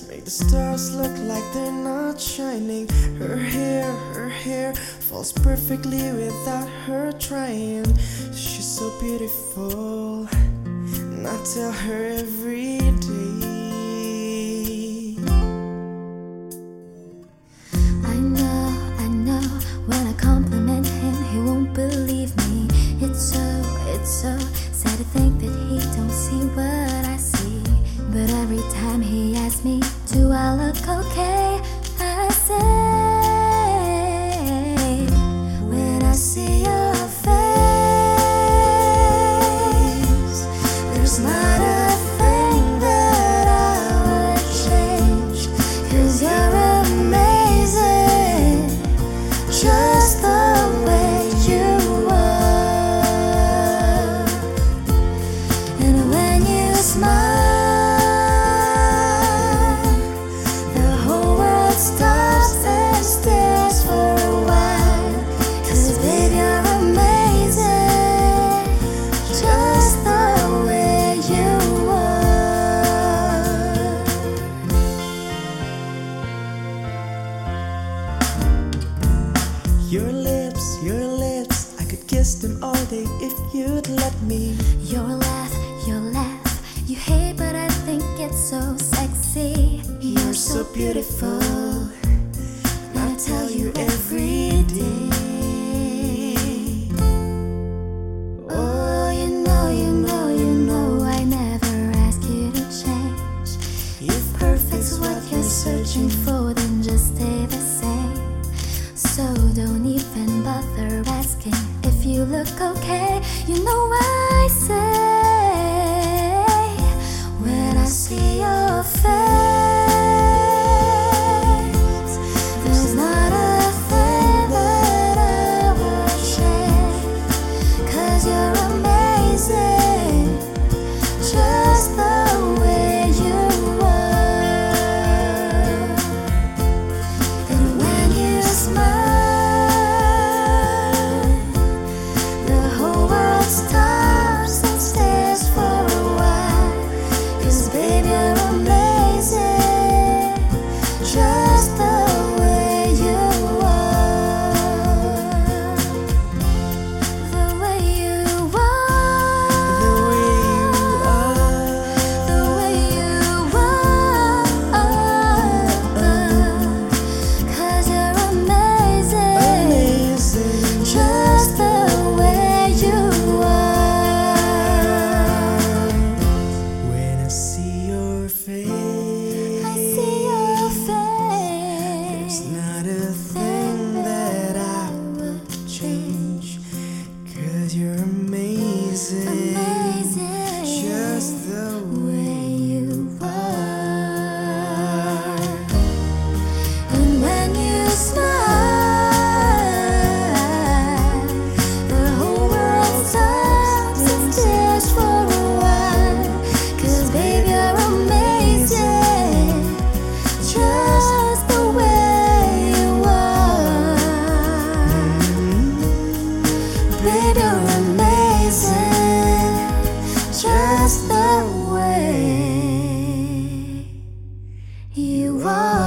make the stars look like they're not shining. Her hair, her hair falls perfectly without her trying. She's so beautiful, and I tell her every day. I know, I know, when I compliment him, he won't believe me. It's so, it's so sad to think that he don't see what I see. But every time he asks me, do I Your lips, your lips, I could kiss them all day if you'd let me. Your laugh, your laugh, you hate, but I think it's so sexy. You're so beautiful, and don't even bother asking if you look okay. You know I say amazing, just the way you are.